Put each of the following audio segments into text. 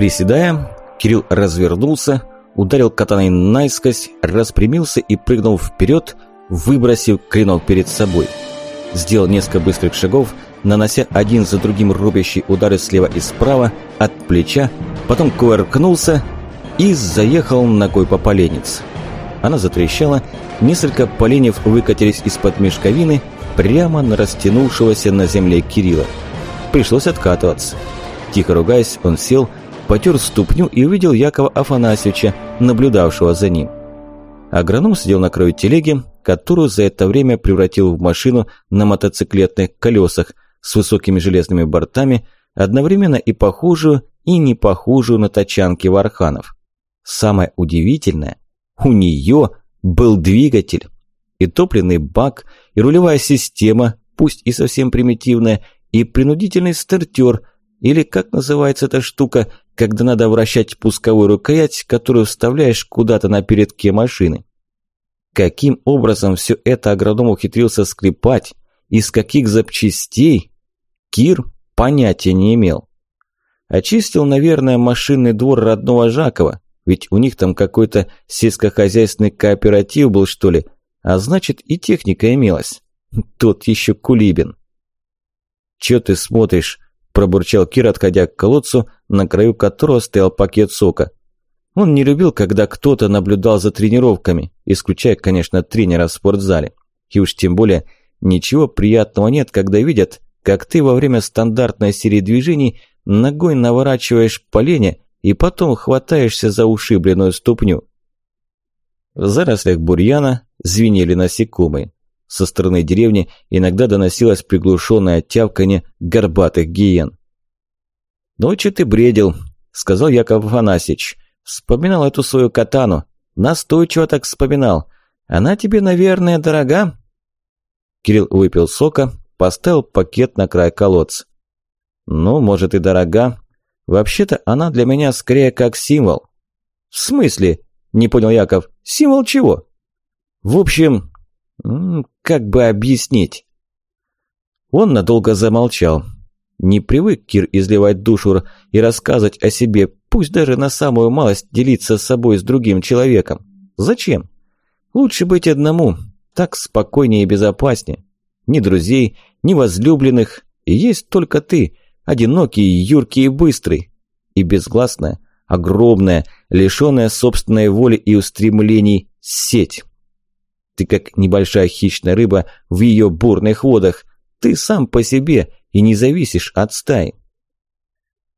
Приседая, Кирилл развернулся, ударил катаной наискось, распрямился и прыгнул вперед, выбросив клинок перед собой. Сделал несколько быстрых шагов, нанося один за другим рубящие удары слева и справа, от плеча, потом кувыркнулся и заехал ногой по поленнице. Она затрещала, несколько поленьев выкатились из-под мешковины прямо на растянувшегося на земле Кирилла. Пришлось откатываться. Тихо ругаясь, он сел, потер ступню и увидел Якова Афанасьевича, наблюдавшего за ним. Агроном сидел на краю телеги, которую за это время превратил в машину на мотоциклетных колесах с высокими железными бортами, одновременно и похожую, и не похожую на тачанки Варханов. Самое удивительное, у нее был двигатель, и топливный бак, и рулевая система, пусть и совсем примитивная, и принудительный стартер, или как называется эта штука, когда надо вращать пусковую рукоять, которую вставляешь куда-то на передке машины. Каким образом все это агроном ухитрился скрепать, из каких запчастей, Кир понятия не имел. Очистил, наверное, машинный двор родного Жакова, ведь у них там какой-то сельскохозяйственный кооператив был, что ли, а значит и техника имелась. Тот еще Кулибин. «Чё ты смотришь?» – пробурчал Кир, отходя к колодцу, на краю которого стоял пакет сока. Он не любил, когда кто-то наблюдал за тренировками, исключая, конечно, тренера в спортзале. И уж тем более ничего приятного нет, когда видят, как ты во время стандартной серии движений ногой наворачиваешь поленья и потом хватаешься за ушибленную ступню. В зарослях бурьяна звенели насекомые. Со стороны деревни иногда доносилось приглушенное тявканье горбатых гиен. «Ночью ты бредил», – сказал Яков Афанасьевич. «Вспоминал эту свою катану. Настойчиво так вспоминал. Она тебе, наверное, дорога?» Кирилл выпил сока, поставил пакет на край колодца. «Ну, может и дорога. Вообще-то она для меня скорее как символ». «В смысле?» – не понял Яков. «Символ чего?» «В общем, как бы объяснить?» Он надолго замолчал. Не привык Кир изливать душу и рассказывать о себе, пусть даже на самую малость делиться с собой с другим человеком. Зачем? Лучше быть одному, так спокойнее и безопаснее. Ни друзей, ни возлюбленных, и есть только ты, одинокий, юркий и быстрый. И безгласная, огромная, лишенная собственной воли и устремлений сеть. Ты как небольшая хищная рыба в ее бурных водах. Ты сам по себе и не зависишь от стаи.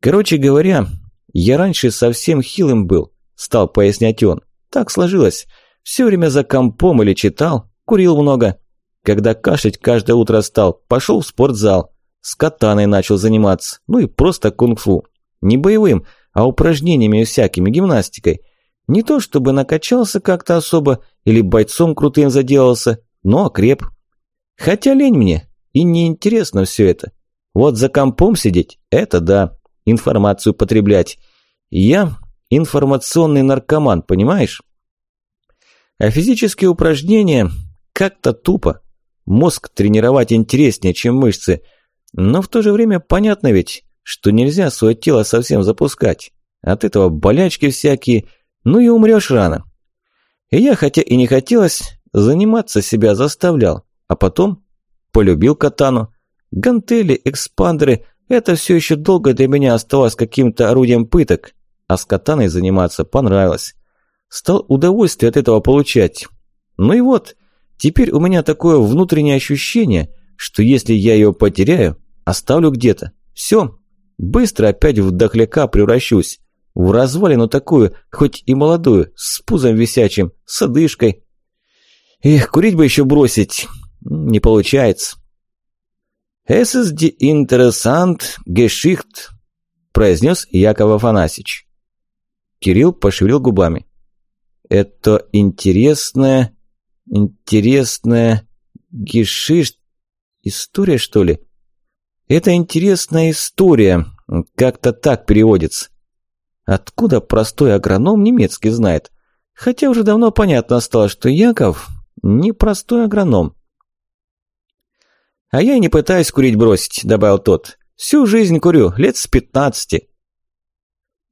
Короче говоря, я раньше совсем хилым был, стал пояснять он. Так сложилось. Все время за компом или читал, курил много. Когда кашлять каждое утро стал, пошел в спортзал. С катаной начал заниматься, ну и просто кунг-фу. Не боевым, а упражнениями всякими, гимнастикой – не то чтобы накачался как-то особо или бойцом крутым заделался, но окреп. Хотя лень мне, и неинтересно все это. Вот за компом сидеть – это да, информацию потреблять. Я информационный наркоман, понимаешь? А физические упражнения как-то тупо. Мозг тренировать интереснее, чем мышцы. Но в то же время понятно ведь, что нельзя свое тело совсем запускать. От этого болячки всякие – ну и умрешь рано. И я, хотя и не хотелось, заниматься себя заставлял, а потом полюбил катану. Гантели, экспандеры – это все еще долго для меня оставалось каким-то орудием пыток, а с катаной заниматься понравилось. Стал удовольствие от этого получать. Ну и вот, теперь у меня такое внутреннее ощущение, что если я ее потеряю, оставлю где-то. Все, быстро опять в дохляка превращусь. В развалину такую, хоть и молодую, с пузом висячим, с одышкой. Эх, курить бы еще бросить. Не получается. «Es ist interessant Geschichte», – произнес Яков Афанасьевич. Кирилл пошевелил губами. «Это интересная, интересная Гешишт... История, что ли?» «Это интересная история, как-то так переводится. Откуда простой агроном немецкий знает? Хотя уже давно понятно стало, что Яков не простой агроном. «А я не пытаюсь курить бросить», – добавил тот. «Всю жизнь курю, лет с пятнадцати».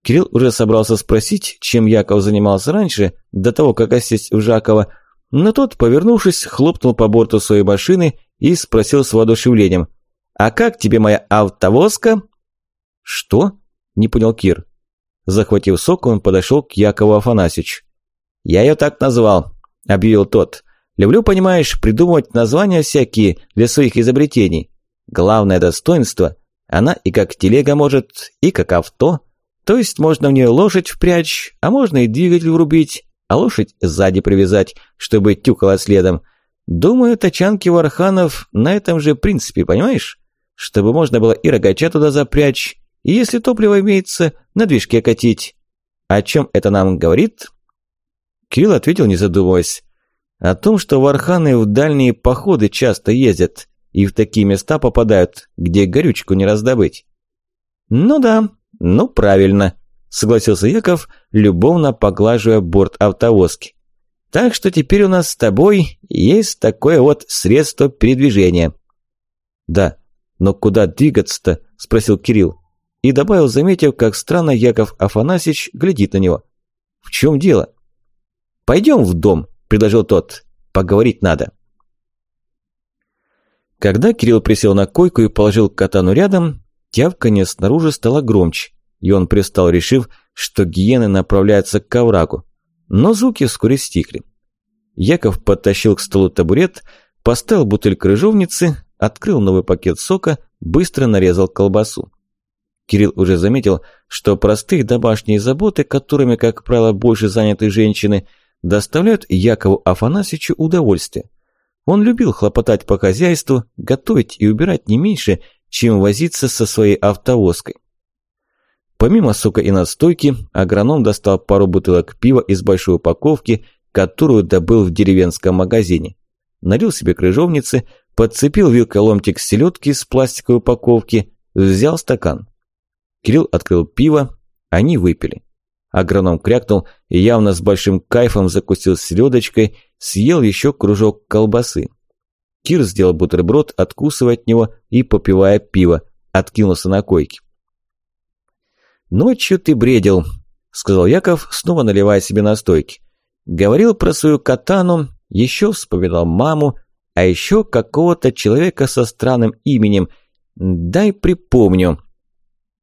Кирилл уже собрался спросить, чем Яков занимался раньше, до того, как осесть у Жакова, но тот, повернувшись, хлопнул по борту своей машины и спросил с воодушевлением. «А как тебе моя автовозка?» «Что?» – не понял Кир. Захватив сок, он подошел к Якову Афанасьевичу. «Я ее так назвал», – объявил тот. «Люблю, понимаешь, придумывать названия всякие для своих изобретений. Главное достоинство – она и как телега может, и как авто. То есть можно в нее лошадь впрячь, а можно и двигатель врубить, а лошадь сзади привязать, чтобы тюкала следом. Думаю, тачанки Варханов на этом же принципе, понимаешь? Чтобы можно было и рогача туда запрячь, и если топливо имеется, на движке катить. О чем это нам говорит? Кирилл ответил, не задумываясь. О том, что варханы в дальние походы часто ездят и в такие места попадают, где горючку не раздобыть. Ну да, ну правильно, согласился Яков, любовно поглаживая борт автовозки. Так что теперь у нас с тобой есть такое вот средство передвижения. Да, но куда двигаться-то? Спросил Кирилл. И добавил, заметив, как странно Яков Афанасьевич глядит на него. В чем дело? Пойдем в дом, предложил тот. Поговорить надо. Когда Кирилл присел на койку и положил катану рядом, тявканье снаружи стало громче, и он пристал, решив, что гиены направляются к оврагу. Но звуки вскоре стихли. Яков подтащил к столу табурет, поставил бутыль крыжовницы, открыл новый пакет сока, быстро нарезал колбасу. Кирилл уже заметил, что простые домашние заботы, которыми, как правило, больше заняты женщины, доставляют Якову Афанасьевичу удовольствие. Он любил хлопотать по хозяйству, готовить и убирать не меньше, чем возиться со своей автовозкой. Помимо сока и настойки, агроном достал пару бутылок пива из большой упаковки, которую добыл в деревенском магазине. Налил себе крыжовницы, подцепил вилкой ломтик селедки из пластиковой упаковки, взял стакан. Кирилл открыл пиво, они выпили. Агроном крякнул и явно с большим кайфом закусил селедочкой, съел еще кружок колбасы. Кир сделал бутерброд, откусывая от него и попивая пиво, откинулся на койке. «Ночью ты бредил», – сказал Яков, снова наливая себе настойки. «Говорил про свою катану, еще вспоминал маму, а еще какого-то человека со странным именем. Дай припомню».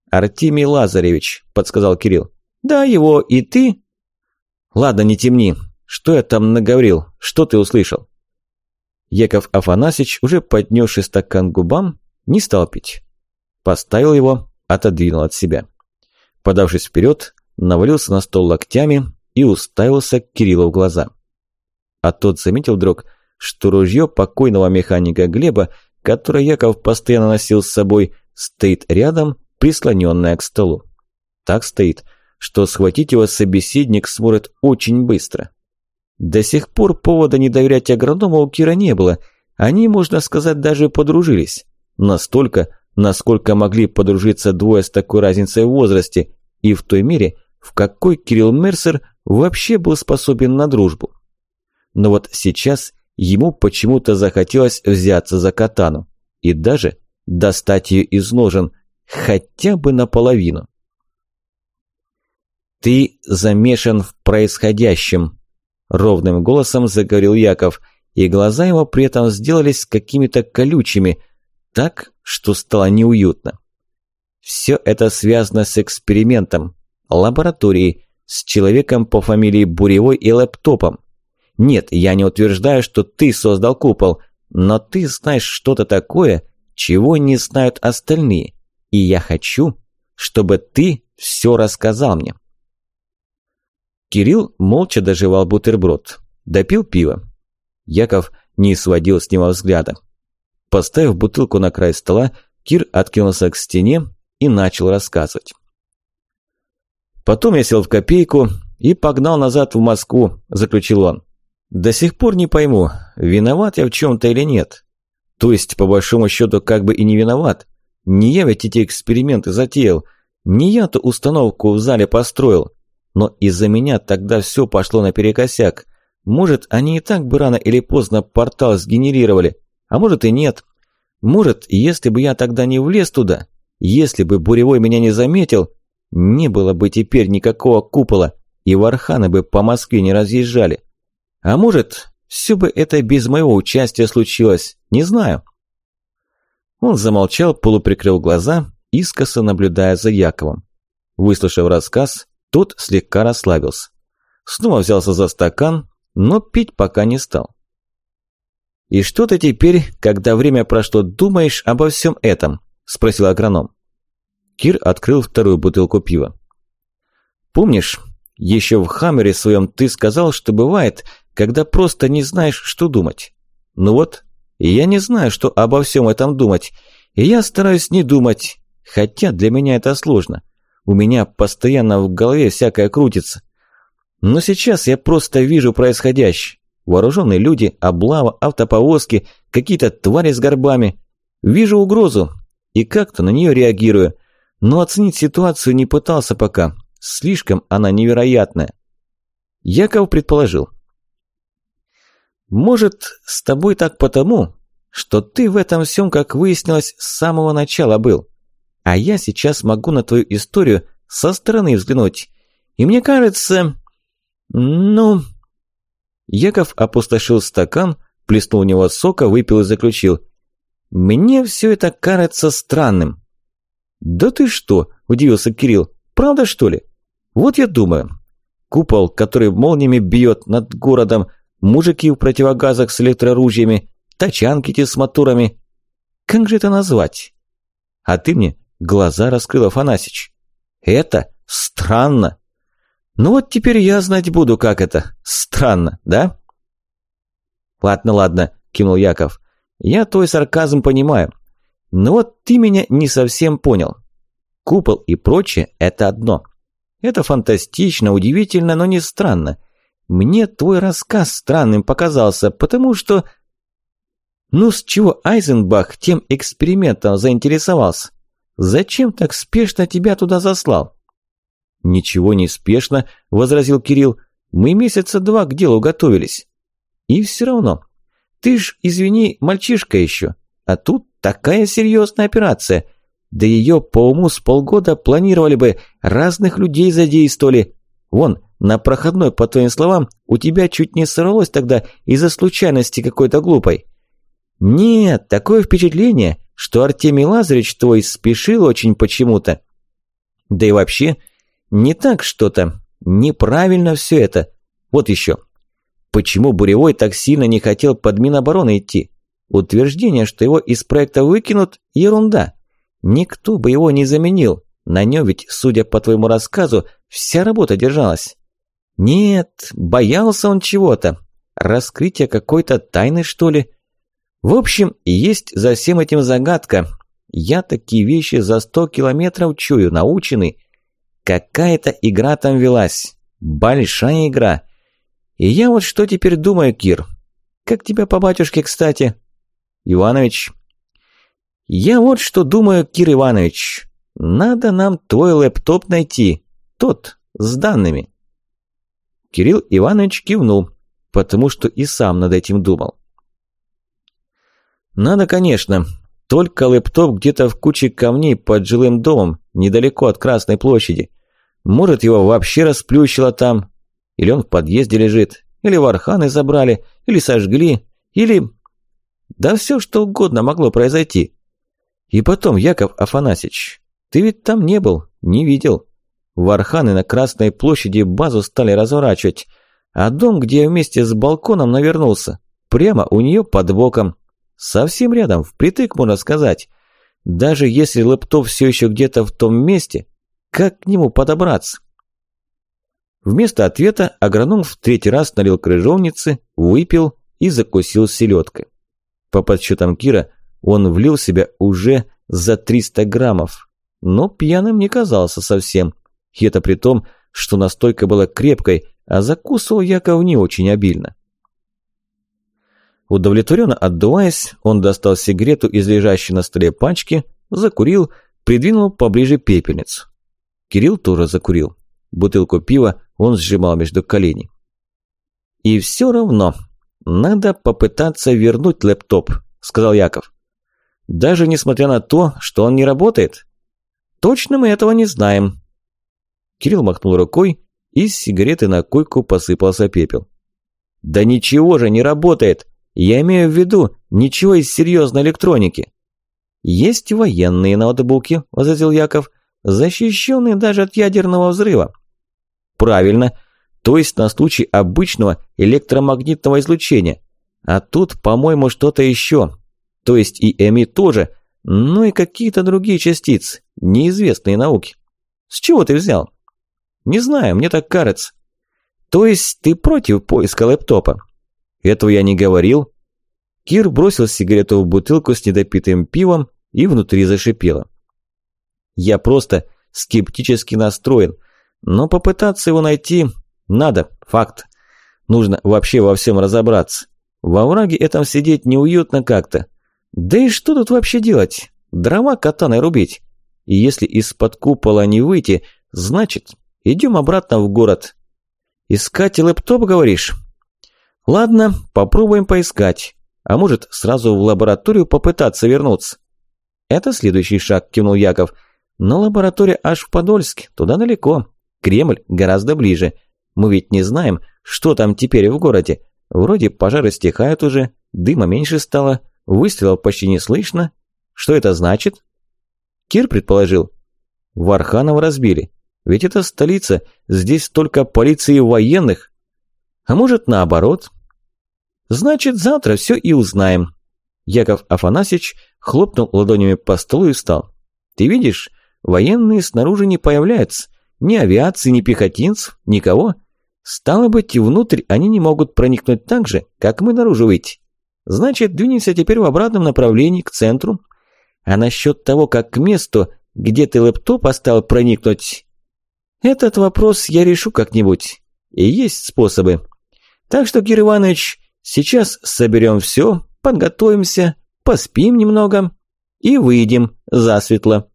«Артемий Лазаревич», – подсказал Кирилл. «Да, его и ты?» «Ладно, не темни. Что я там наговорил? Что ты услышал?» Яков Афанасьевич, уже поднесший стакан губам, не стал пить. Поставил его, отодвинул от себя. Подавшись вперед, навалился на стол локтями и уставился к Кириллу в глаза. А тот заметил вдруг, что ружье покойного механика Глеба, которое Яков постоянно носил с собой, стоит рядом, прислоненное к столу. Так стоит – что схватить его собеседник сможет очень быстро. До сих пор повода не доверять агроному у Кира не было. Они, можно сказать, даже подружились. Настолько, насколько могли подружиться двое с такой разницей в возрасте, и в той мере, в какой Кирилл Мерсер вообще был способен на дружбу. Но вот сейчас ему почему-то захотелось взяться за катану и даже достать ее из ножен, хотя бы наполовину. «Ты замешан в происходящем», – ровным голосом заговорил Яков, и глаза его при этом сделались какими-то колючими, так, что стало неуютно. Все это связано с экспериментом, лабораторией, с человеком по фамилии Буревой и лэптопом. Нет, я не утверждаю, что ты создал купол, но ты знаешь что-то такое, чего не знают остальные, и я хочу, чтобы ты все рассказал мне. Кирилл молча доживал бутерброд. Допил пиво. Яков не сводил с него взгляда. Поставив бутылку на край стола, Кир откинулся к стене и начал рассказывать. Потом я сел в копейку и погнал назад в Москву, заключил он. До сих пор не пойму, виноват я в чем-то или нет. То есть, по большому счету, как бы и не виноват. Не я ведь эти эксперименты затеял. Не я-то установку в зале построил. Но из-за меня тогда все пошло наперекосяк. Может, они и так бы рано или поздно портал сгенерировали, а может и нет. Может, если бы я тогда не влез туда, если бы Буревой меня не заметил, Не было бы теперь никакого купола, и варханы бы по Москве не разъезжали. А может, все бы это без моего участия случилось, не знаю. Он замолчал, полуприкрыл глаза, искоса наблюдая за Яковом. Выслушав рассказ, тот слегка расслабился. Снова взялся за стакан, но пить пока не стал. «И что ты теперь, когда время прошло, думаешь обо всем этом?» – спросил агроном. Кир открыл вторую бутылку пива. «Помнишь, еще в Хаммере своем ты сказал, что бывает, когда просто не знаешь, что думать? Ну вот, я не знаю, что обо всем этом думать, и я стараюсь не думать, хотя для меня это сложно. У меня постоянно в голове всякое крутится. Но сейчас я просто вижу происходящее. Вооруженные люди, облава, автоповозки, какие-то твари с горбами. Вижу угрозу и как-то на нее реагирую. Но оценить ситуацию не пытался пока. Слишком она невероятная. Яков предположил. Может, с тобой так потому, что ты в этом всем, как выяснилось, с самого начала был. А я сейчас могу на твою историю со стороны взглянуть. И мне кажется... Ну... Яков опустошил стакан, плеснул в него сока, выпил и заключил. «Мне все это кажется странным». «Да ты что?» – удивился Кирилл. «Правда, что ли? Вот я думаю. Купол, который молниями бьет над городом, мужики в противогазах с электроружьями, тачанки те с моторами. Как же это назвать? А ты мне глаза раскрыл Афанасич. Это странно. Ну вот теперь я знать буду, как это. Странно, да? Ладно, ладно, кивнул Яков. Я твой сарказм понимаю. Но вот ты меня не совсем понял. Купол и прочее – это одно. Это фантастично, удивительно, но не странно. Мне твой рассказ странным показался, потому что... Ну, с чего Айзенбах тем экспериментом заинтересовался? Зачем так спешно тебя туда заслал? Ничего не спешно, возразил Кирилл. Мы месяца два к делу готовились. И все равно. Ты ж, извини, мальчишка еще. А тут такая серьезная операция. Да ее по уму с полгода планировали бы, разных людей задействовали. Вон, на проходной, по твоим словам, у тебя чуть не сорвалось тогда из-за случайности какой-то глупой. Нет, такое впечатление, что Артемий Лазаревич твой спешил очень почему-то. Да и вообще, не так что-то. Неправильно все это. Вот еще. Почему Буревой так сильно не хотел под Минобороны идти? Утверждение, что его из проекта выкинут – ерунда. Никто бы его не заменил. На нем ведь, судя по твоему рассказу, вся работа держалась. Нет, боялся он чего-то. Раскрытие какой-то тайны, что ли? В общем, есть за всем этим загадка. Я такие вещи за сто километров чую, наученный. Какая-то игра там велась. Большая игра. И я вот что теперь думаю, Кир. Как тебя по батюшке, кстати? Иванович. Я вот что думаю, Кир Иванович. Надо нам твой лэптоп найти. Тот, с данными. Кирилл Иванович кивнул, потому что и сам над этим думал. Надо, конечно. Только лэптоп где-то в куче камней под жилым домом, недалеко от Красной площади. Может, его вообще расплющило там. Или он в подъезде лежит. Или варханы забрали. Или сожгли. Или... Да все что угодно могло произойти. И потом, Яков Афанасьевич, ты ведь там не был, не видел. Варханы на Красной площади базу стали разворачивать, а дом, где я вместе с балконом навернулся, прямо у нее под боком. Совсем рядом, впритык, можно сказать. Даже если лэптоп все еще где-то в том месте, как к нему подобраться? Вместо ответа агроном в третий раз налил крыжовницы, выпил и закусил селедкой. По подсчетам Кира, он влил себя уже за 300 граммов, но пьяным не казался совсем – и это при том, что настойка была крепкой, а закусывал Яков не очень обильно. Удовлетворенно отдуваясь, он достал сигарету из лежащей на столе пачки, закурил, придвинул поближе пепельницу. Кирилл тоже закурил. Бутылку пива он сжимал между коленей. «И все равно надо попытаться вернуть лэптоп», – сказал Яков. «Даже несмотря на то, что он не работает?» «Точно мы этого не знаем. Кирилл махнул рукой, и с сигареты на койку посыпался пепел. «Да ничего же не работает! Я имею в виду, ничего из серьезной электроники!» «Есть военные ноутбуки», – возразил Яков, – «защищенные даже от ядерного взрыва». «Правильно, то есть на случай обычного электромагнитного излучения. А тут, по-моему, что-то еще. То есть и ЭМИ тоже, ну и какие-то другие частицы, неизвестные науки. С чего ты взял?» «Не знаю, мне так кажется». «То есть ты против поиска лэптопа?» «Этого я не говорил». Кир бросил сигарету в бутылку с недопитым пивом и внутри зашипело. «Я просто скептически настроен, но попытаться его найти надо, факт. Нужно вообще во всем разобраться. Во враге этом сидеть неуютно как-то. Да и что тут вообще делать? Дрова катаной рубить. И если из-под купола не выйти, значит, идем обратно в город. Искать лэптоп, говоришь? Ладно, попробуем поискать. А может, сразу в лабораторию попытаться вернуться? Это следующий шаг, кивнул Яков. Но лаборатория аж в Подольске, туда далеко. Кремль гораздо ближе. Мы ведь не знаем, что там теперь в городе. Вроде пожары стихают уже, дыма меньше стало, выстрелов почти не слышно. Что это значит? Кир предположил. Варханов разбили. Ведь это столица, здесь только полиции военных. А может наоборот? Значит, завтра все и узнаем. Яков Афанасьевич хлопнул ладонями по столу и встал. Ты видишь, военные снаружи не появляются. Ни авиации, ни пехотинцев, никого. Стало быть, внутрь они не могут проникнуть так же, как мы наружу выйти. Значит, двинемся теперь в обратном направлении, к центру. А насчет того, как к месту, где ты лэптоп оставил проникнуть, этот вопрос я решу как-нибудь. И есть способы. Так что, Кир Иванович, сейчас соберем все, подготовимся, поспим немного и выйдем засветло.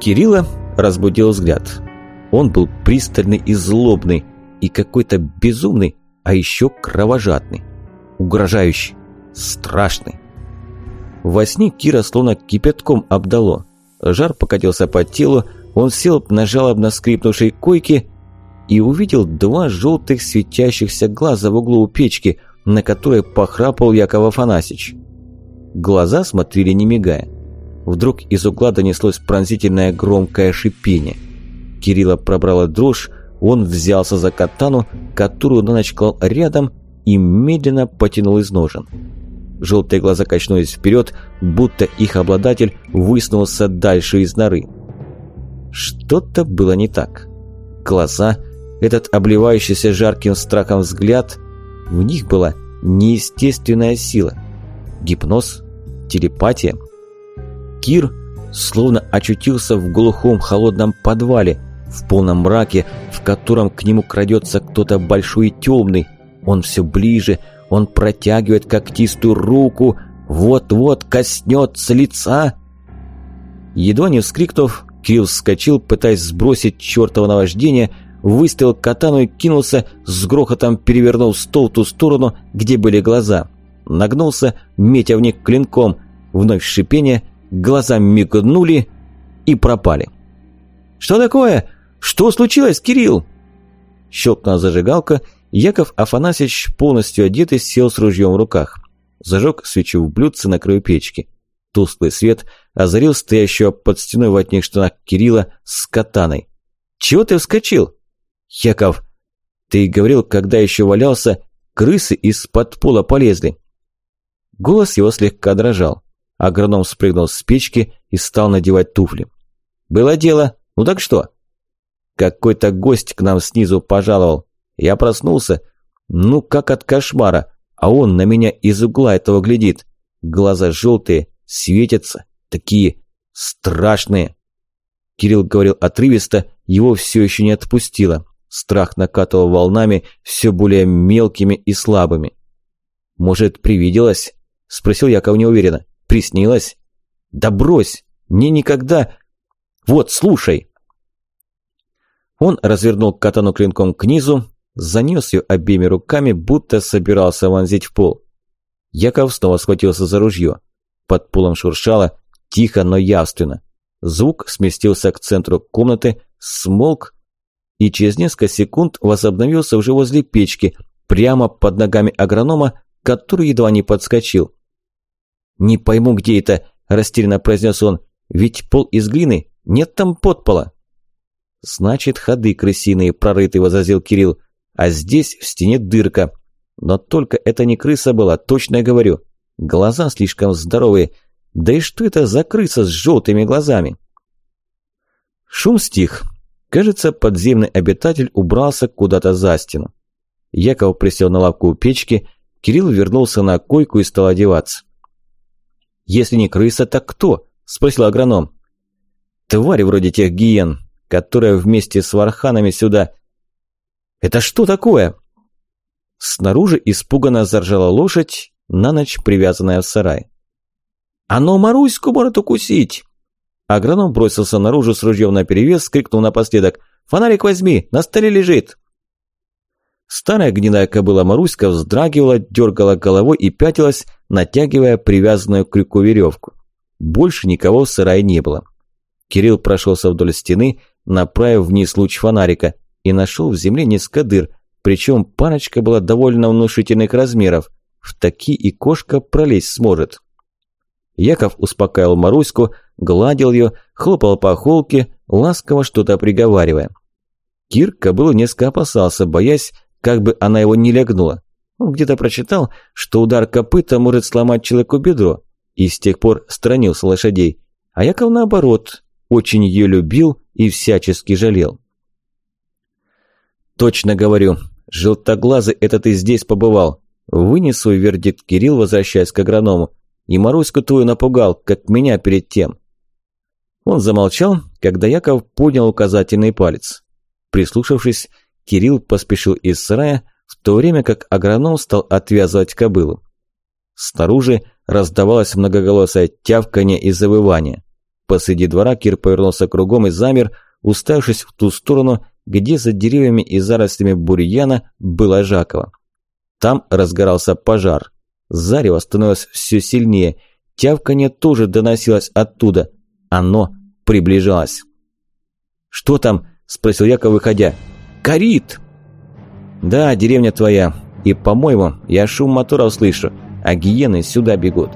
Кирилла разбудил взгляд. Он был пристальный и злобный, и какой-то безумный, а еще кровожадный, угрожающий, страшный. Во сне Кира словно кипятком обдало. Жар покатился по телу, он сел на жалобно скрипнувшей койке и увидел два желтых светящихся глаза в углу у печки, на которой похрапал Яков Афанасьич. Глаза смотрели не мигая. Вдруг из угла донеслось пронзительное громкое шипение. Кирилла пробрала дрожь, он взялся за катану, которую на ночь клал рядом и медленно потянул из ножен. Желтые глаза качнулись вперед, будто их обладатель высунулся дальше из норы. Что-то было не так. Глаза, этот обливающийся жарким страхом взгляд, в них была неестественная сила. Гипноз? Телепатия? Кир словно очутился в глухом холодном подвале, в полном мраке, в котором к нему крадется кто-то большой и темный. Он все ближе, он протягивает когтистую руку, вот-вот коснется лица. Едва не вскрикнув, Кирилл вскочил, пытаясь сбросить чертово наваждение, выставил катану и кинулся, с грохотом перевернул стол в ту сторону, где были глаза. Нагнулся, метя в них клинком, вновь шипение, глаза мигнули и пропали. «Что такое? Что случилось, Кирилл?» Щелкнула зажигалка, Яков Афанасьевич, полностью одетый, сел с ружьем в руках. Зажег свечу в блюдце на краю печки. Тусклый свет озарил стоящего под стеной в одних штанах Кирилла с катаной. «Чего ты вскочил?» «Яков, ты говорил, когда еще валялся, крысы из-под пола полезли». Голос его слегка дрожал. Агроном спрыгнул с печки и стал надевать туфли. «Было дело. Ну так что?» «Какой-то гость к нам снизу пожаловал. Я проснулся. Ну, как от кошмара. А он на меня из угла этого глядит. Глаза желтые, светятся. Такие страшные». Кирилл говорил отрывисто, его все еще не отпустило. Страх накатывал волнами, все более мелкими и слабыми. «Может, привиделось?» – спросил Яков неуверенно. Приснилось? Да брось, мне никогда... Вот, слушай. Он развернул катану клинком к низу, занес ее обеими руками, будто собирался вонзить в пол. Яков снова схватился за ружье. Под полом шуршало, тихо, но явственно. Звук сместился к центру комнаты, смолк, и через несколько секунд возобновился уже возле печки, прямо под ногами агронома, который едва не подскочил. «Не пойму, где это», – растерянно произнес он, – «ведь пол из глины, нет там подпола». «Значит, ходы крысиные прорыты», – возразил Кирилл, – «а здесь в стене дырка. Но только это не крыса была, точно я говорю. Глаза слишком здоровые. Да и что это за крыса с желтыми глазами?» Шум стих. Кажется, подземный обитатель убрался куда-то за стену. Яков присел на лавку у печки, Кирилл вернулся на койку и стал одеваться. «Если не крыса, так кто?» – спросил агроном. «Тварь вроде тех гиен, которая вместе с варханами сюда...» «Это что такое?» Снаружи испуганно заржала лошадь, на ночь привязанная в сарай. «Оно Маруську может укусить!» Агроном бросился наружу с ружьем наперевес, крикнул напоследок «Фонарик возьми, на столе лежит!» Старая гнилая кобыла Маруська вздрагивала, дергала головой и пятилась, натягивая привязанную к крюку веревку. Больше никого в сарае не было. Кирилл прошелся вдоль стены, направив вниз луч фонарика, и нашел в земле несколько причем парочка была довольно внушительных размеров. В такие и кошка пролезть сможет. Яков успокаивал Маруську, гладил ее, хлопал по холке, ласково что-то приговаривая. Кир кобылу несколько опасался, боясь, как бы она его не лягнула. Он где-то прочитал, что удар копыта может сломать человеку бедро, и с тех пор сторонился лошадей. А Яков наоборот, очень ее любил и всячески жалел. «Точно говорю, желтоглазый это ты здесь побывал. Вынес свой вердикт Кирилл, возвращаясь к агроному. И Маруську твою напугал, как меня перед тем». Он замолчал, когда Яков поднял указательный палец. Прислушавшись, Кирилл поспешил из сарая, в то время как агроном стал отвязывать кобылу. Снаружи раздавалось многоголосое тявканье и завывание. Посреди двора Кир повернулся кругом и замер, уставившись в ту сторону, где за деревьями и зарослями бурьяна было Жакова. Там разгорался пожар. Зарево становилось все сильнее. Тявканье тоже доносилось оттуда. Оно приближалось. «Что там?» – спросил Яков, выходя. «Горит!» «Да, деревня твоя. И, по-моему, я шум мотора услышу, а гиены сюда бегут.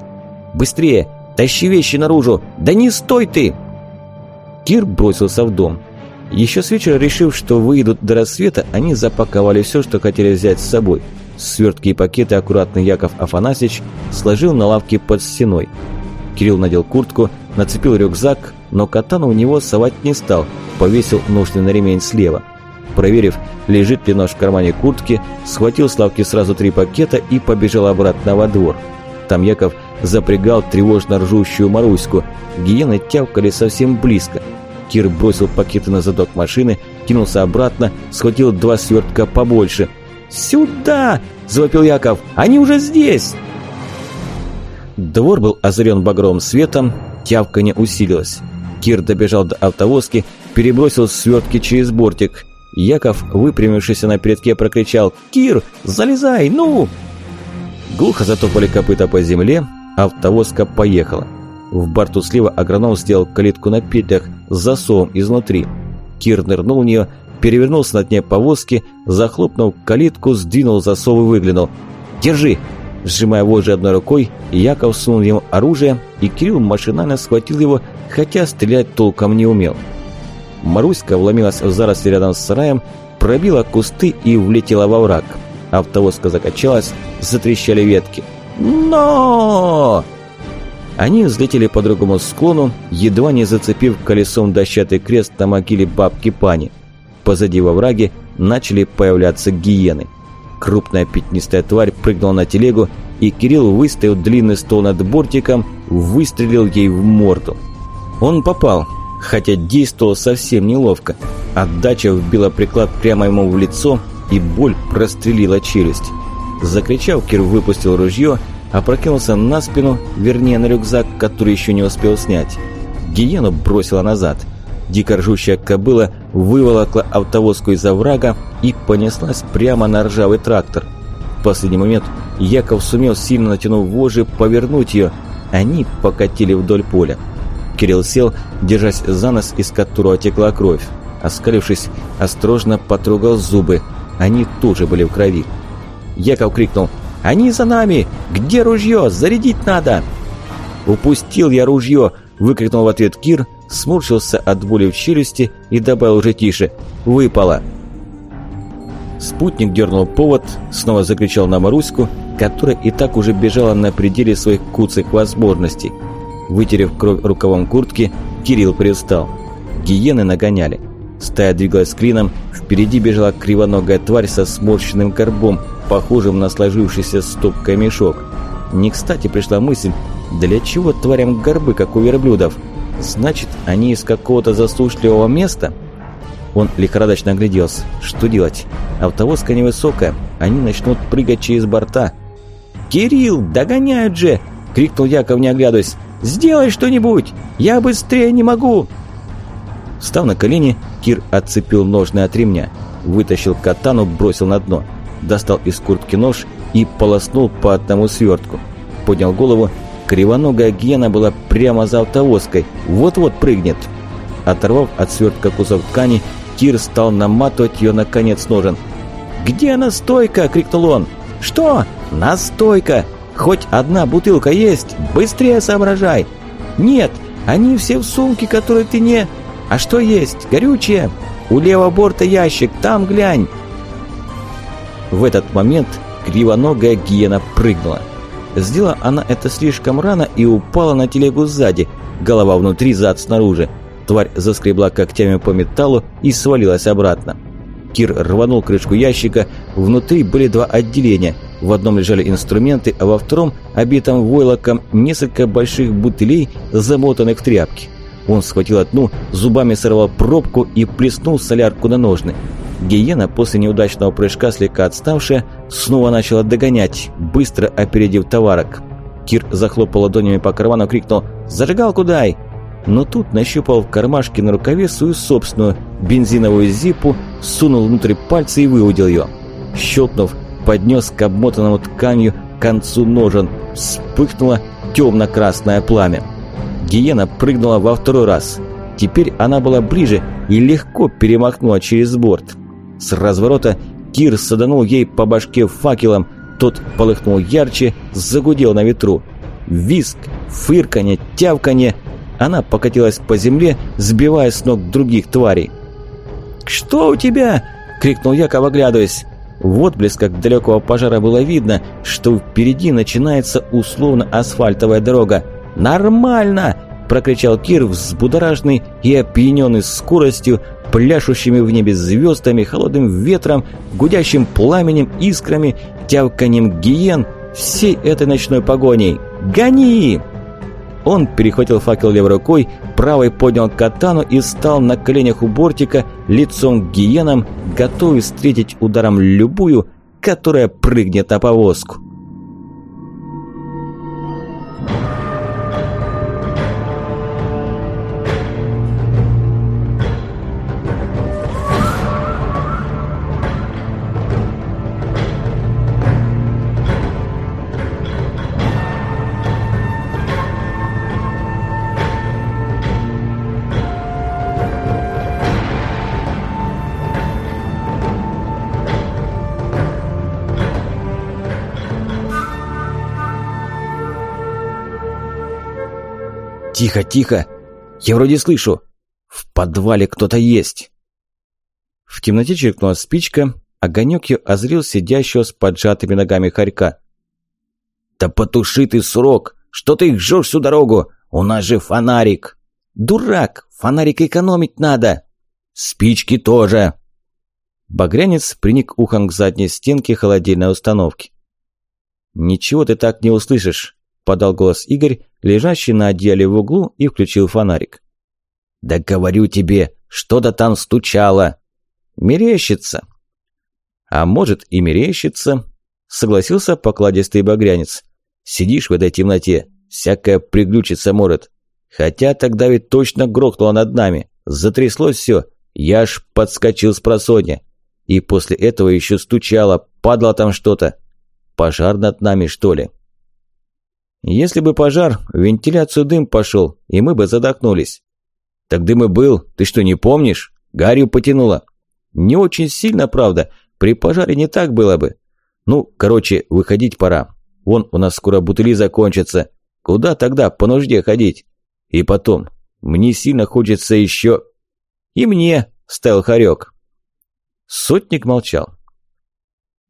Быстрее! Тащи вещи наружу! Да не стой ты!» Кир бросился в дом. Еще с вечера, решив, что выйдут до рассвета, они запаковали все, что хотели взять с собой. Свертки и пакеты аккуратно Яков Афанасьевич сложил на лавке под стеной. Кирилл надел куртку, нацепил рюкзак, но катану у него совать не стал, повесил нужный на ремень слева. Проверив, лежит ли нож в кармане куртки, схватил с сразу три пакета и побежал обратно во двор. Там Яков запрягал тревожно ржущую Маруську. Гиены тявкали совсем близко. Кир бросил пакеты на задок машины, кинулся обратно, схватил два свертка побольше. «Сюда!» – завопил Яков. «Они уже здесь!» Двор был озарен багровым светом, тявканье усилилось. Кир добежал до автовозки, перебросил свертки через бортик. Яков, выпрямившийся на передке, прокричал «Кир, залезай, ну!» Глухо затопали копыта по земле, автовозка поехала. В борту слева агроном сделал калитку на петлях с засовом изнутри. Кир нырнул в нее, перевернулся на дне повозки, захлопнул калитку, сдвинул засов и выглянул. «Держи!» Сжимая вожжи одной рукой, Яков сунул ему оружие, и Кирилл машинально схватил его, хотя стрелять толком не умел. Маруська вломилась в заросли рядом с сараем, пробила кусты и влетела во враг. Автовозка закачалась, затрещали ветки. «Но!» Они взлетели по другому склону, едва не зацепив колесом дощатый крест на могиле бабки Пани. Позади во враге начали появляться гиены. Крупная пятнистая тварь прыгнула на телегу, и Кирилл, выставил длинный стол над бортиком, выстрелил ей в морду. Он попал, хотя действовал совсем неловко. Отдача вбила приклад прямо ему в лицо, и боль прострелила челюсть. Закричав, Кир выпустил ружье, опрокинулся на спину, вернее на рюкзак, который еще не успел снять. Гиену бросила назад. Дико ржущая кобыла выволокла автовозку из оврага и понеслась прямо на ржавый трактор. В последний момент Яков сумел, сильно натянув вожжи, повернуть ее. Они покатили вдоль поля. Кирилл сел, держась за нос, из которого текла кровь. Оскалившись, осторожно потрогал зубы. Они тоже были в крови. Яков крикнул «Они за нами! Где ружье? Зарядить надо!» «Упустил я ружье!» – выкрикнул в ответ Кир, сморщился от боли в челюсти и добавил уже тише «Выпало!» Спутник дернул повод, снова закричал на Маруську, которая и так уже бежала на пределе своих куцых возможностей. Вытерев кровь рукавом куртки, Кирилл привстал. Гиены нагоняли. Стая двигалась клином, впереди бежала кривоногая тварь со сморщенным горбом, похожим на сложившийся стопкой мешок. Не кстати пришла мысль, для чего тварям горбы, как у верблюдов? Значит, они из какого-то засушливого места? Он лихорадочно огляделся. Что делать? Автовозка невысокая, они начнут прыгать через борта. «Кирилл, догоняют же!» – крикнул Яков, не оглядываясь. «Сделай что-нибудь! Я быстрее не могу!» Встав на колени, Кир отцепил ножны от ремня, вытащил катану, бросил на дно, достал из куртки нож и полоснул по одному свертку. Поднял голову, кривоногая гиена была прямо за автовозкой, вот-вот прыгнет. Оторвав от свертка кусок ткани, Кир стал наматывать ее на конец ножен. «Где настойка?» – крикнул он. «Что? Настойка! Хоть одна бутылка есть? Быстрее соображай!» «Нет, они все в сумке, которую ты не...» «А что есть? Горючее? У левого борта ящик, там глянь!» В этот момент кривоногая гиена прыгнула. Сделала она это слишком рано и упала на телегу сзади, голова внутри, зад снаружи. Тварь заскребла когтями по металлу и свалилась обратно. Кир рванул крышку ящика, внутри были два отделения. В одном лежали инструменты, а во втором, обитом войлоком, несколько больших бутылей, замотанных в тряпки. Он схватил одну, зубами сорвал пробку и плеснул солярку на ножны. Гиена, после неудачного прыжка слегка отставшая, снова начала догонять, быстро опередив товарок. Кир захлопал ладонями по карману, крикнул «Зажигалку дай!» Но тут нащупал в кармашке на рукаве свою собственную бензиновую зипу, сунул внутрь пальцы и выудил ее. Щелкнув, поднес к обмотанному тканью концу ножен. Вспыхнуло темно-красное пламя. Гиена прыгнула во второй раз. Теперь она была ближе и легко перемахнула через борт. С разворота Кир саданул ей по башке факелом. Тот полыхнул ярче, загудел на ветру. Виск, фырканье, тявканье. Она покатилась по земле, сбивая с ног других тварей. «Что у тебя?» – крикнул Яков, оглядываясь. В отблесках далекого пожара было видно, что впереди начинается условно асфальтовая дорога. «Нормально!» – прокричал Кир, взбудораженный и опьяненный скоростью, пляшущими в небе звездами, холодным ветром, гудящим пламенем, искрами, тявканьем гиен, всей этой ночной погоней. «Гони!» Он перехватил факел левой рукой, правой поднял катану и стал на коленях у бортика, лицом к гиенам, готовый встретить ударом любую, которая прыгнет на повозку. «Тихо, тихо! Я вроде слышу! В подвале кто-то есть!» В темноте черкнула спичка, огонек ее озрил сидящего с поджатыми ногами хорька. «Да потуши ты, срок! Что ты их жжешь всю дорогу? У нас же фонарик!» «Дурак! Фонарик экономить надо!» «Спички тоже!» Багрянец приник ухом к задней стенке холодильной установки. «Ничего ты так не услышишь подал голос Игорь, лежащий на одеяле в углу, и включил фонарик. «Да говорю тебе, что-то там стучало!» «Мерещится!» «А может и мерещится!» Согласился покладистый багрянец. «Сидишь в этой темноте, всякое приглючиться может. Хотя тогда ведь точно грохнуло над нами. затряслось все, я аж подскочил с просонья. И после этого еще стучало, падало там что-то. Пожар над нами, что ли? Если бы пожар, в вентиляцию дым пошел, и мы бы задохнулись. Так дым и был, ты что, не помнишь? Гарью потянуло. Не очень сильно, правда, при пожаре не так было бы. Ну, короче, выходить пора. Вон у нас скоро бутыли закончатся. Куда тогда по нужде ходить? И потом, мне сильно хочется еще... И мне, стал хорек. Сотник молчал.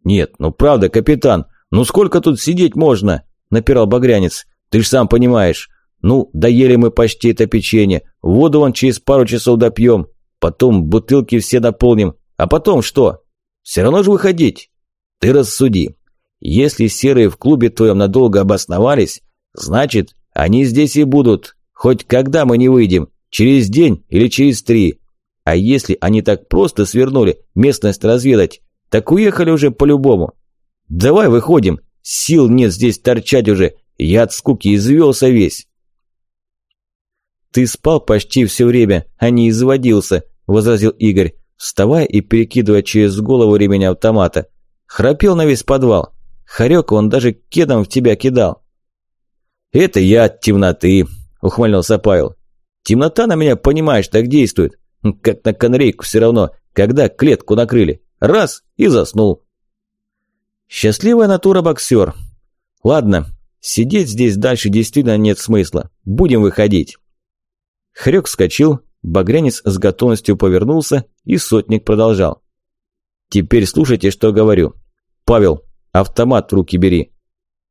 «Нет, ну правда, капитан, ну сколько тут сидеть можно?» – напирал Багрянец. «Ты ж сам понимаешь. Ну, доели мы почти это печенье, воду вон через пару часов допьем, потом бутылки все наполним, а потом что? Все равно же выходить. Ты рассуди. Если серые в клубе твоем надолго обосновались, значит, они здесь и будут, хоть когда мы не выйдем, через день или через три. А если они так просто свернули местность разведать, так уехали уже по-любому. Давай выходим, сил нет здесь торчать уже, я от скуки извелся весь. «Ты спал почти все время, а не изводился», – возразил Игорь, вставая и перекидывая через голову ремень автомата. «Храпел на весь подвал. Харек он даже кедом в тебя кидал». «Это я от темноты», – ухмыльнулся Павел. «Темнота на меня, понимаешь, так действует. Как на канарейку все равно, когда клетку накрыли. Раз – и заснул». «Счастливая натура боксер. Ладно, сидеть здесь дальше действительно нет смысла. Будем выходить». Хрёк вскочил, багрянец с готовностью повернулся, и сотник продолжал. «Теперь слушайте, что говорю. Павел, автомат в руки бери».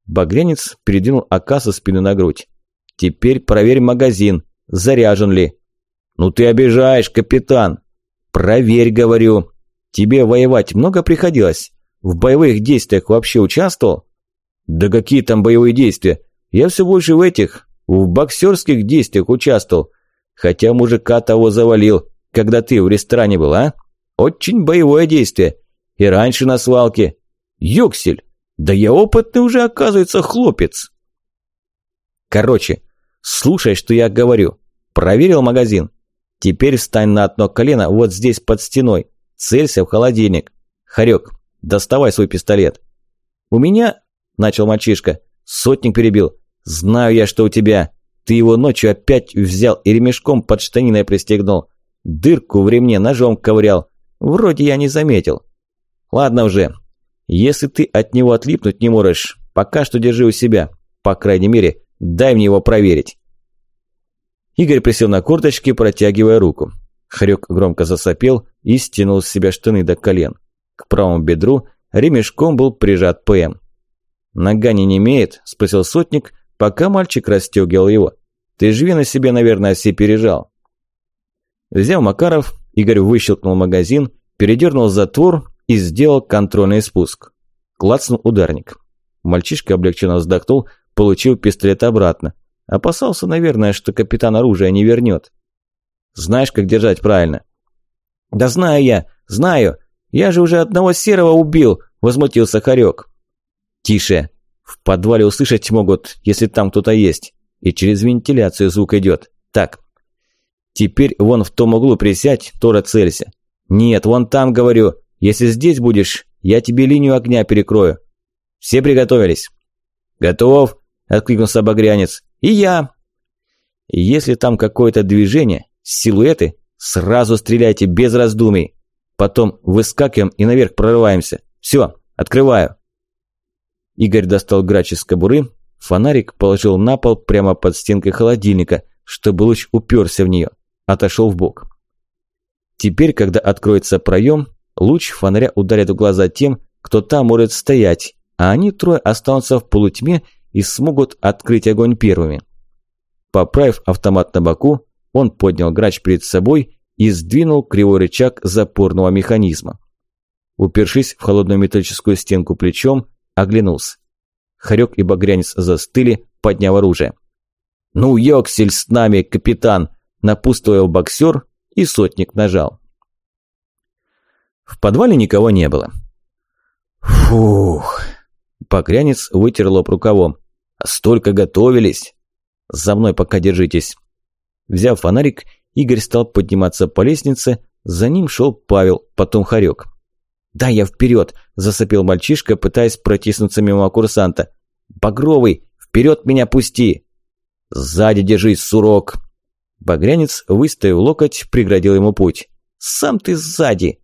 Багрянец передвинул АК со спины на грудь. «Теперь проверь магазин, заряжен ли». «Ну ты обижаешь, капитан!» «Проверь, говорю. Тебе воевать много приходилось? В боевых действиях вообще участвовал?» «Да какие там боевые действия? Я все больше в этих, в боксерских действиях участвовал. Хотя мужика того завалил, когда ты в ресторане был, а? Очень боевое действие. И раньше на свалке. Юксель, да я опытный уже, оказывается, хлопец. Короче, слушай, что я говорю. Проверил магазин. Теперь встань на одно колено вот здесь под стеной. Целься в холодильник. Харек, доставай свой пистолет. У меня, начал мальчишка, сотник перебил. Знаю я, что у тебя. Ты его ночью опять взял и ремешком под штаниной пристегнул. Дырку в ремне ножом ковырял. Вроде я не заметил. Ладно уже. Если ты от него отлипнуть не можешь, пока что держи у себя. По крайней мере, дай мне его проверить. Игорь присел на корточки, протягивая руку. Хрёк громко засопел и стянул с себя штаны до колен. К правому бедру ремешком был прижат ПМ. «Нога не имеет?» – спросил сотник, пока мальчик расстегивал его. «Ты жви на себе, наверное, все пережал». Взяв Макаров, Игорь выщелкнул магазин, передернул затвор и сделал контрольный спуск. Клацнул ударник. Мальчишка облегченно вздохнул, получил пистолет обратно. Опасался, наверное, что капитан оружия не вернет. «Знаешь, как держать правильно?» «Да знаю я, знаю. Я же уже одного серого убил», – возмутился Харек. «Тише. В подвале услышать могут, если там кто-то есть. И через вентиляцию звук идет. Так. Теперь вон в том углу присядь, Тора целься. Нет, вон там, говорю. Если здесь будешь, я тебе линию огня перекрою. Все приготовились? Готов, откликнулся багрянец. И я. Если там какое-то движение, силуэты, сразу стреляйте без раздумий. Потом выскакиваем и наверх прорываемся. Все, открываю. Игорь достал грач из кобуры, фонарик положил на пол прямо под стенкой холодильника, чтобы луч уперся в нее, отошел в бок. Теперь, когда откроется проем, луч фонаря ударит в глаза тем, кто там может стоять, а они трое останутся в полутьме и смогут открыть огонь первыми. Поправив автомат на боку, он поднял грач перед собой и сдвинул кривой рычаг запорного механизма. Упершись в холодную металлическую стенку плечом, оглянулся. Харек и Багрянец застыли, подняв оружие. «Ну, Йоксель с нами, капитан!» – напутствовал боксер, и сотник нажал. В подвале никого не было. «Фух!» Багрянец вытер лоб рукавом. «Столько готовились!» «За мной пока держитесь!» Взяв фонарик, Игорь стал подниматься по лестнице, за ним шел Павел, потом Харек. «Да, я вперед!» – засопел мальчишка, пытаясь протиснуться мимо курсанта. «Багровый, вперед меня пусти!» «Сзади держись, сурок!» Багрянец, выставив локоть, преградил ему путь. «Сам ты сзади!»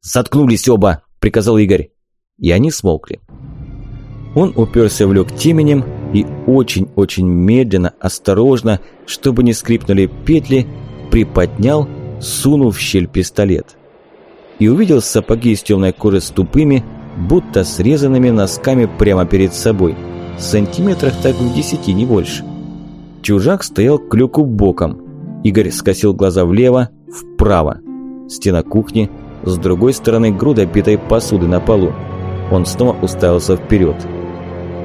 «Заткнулись оба!» – приказал Игорь. И они смолкли. Он уперся в люк теменем и очень-очень медленно, осторожно, чтобы не скрипнули петли, приподнял, сунув в щель пистолет. И увидел сапоги из темной кожи с тупыми, будто срезанными носками прямо перед собой. Сантиметрах так в десяти, не больше. Чужак стоял к люку боком. Игорь скосил глаза влево, вправо. Стена кухни, с другой стороны груда битой посуды на полу. Он снова уставился вперед.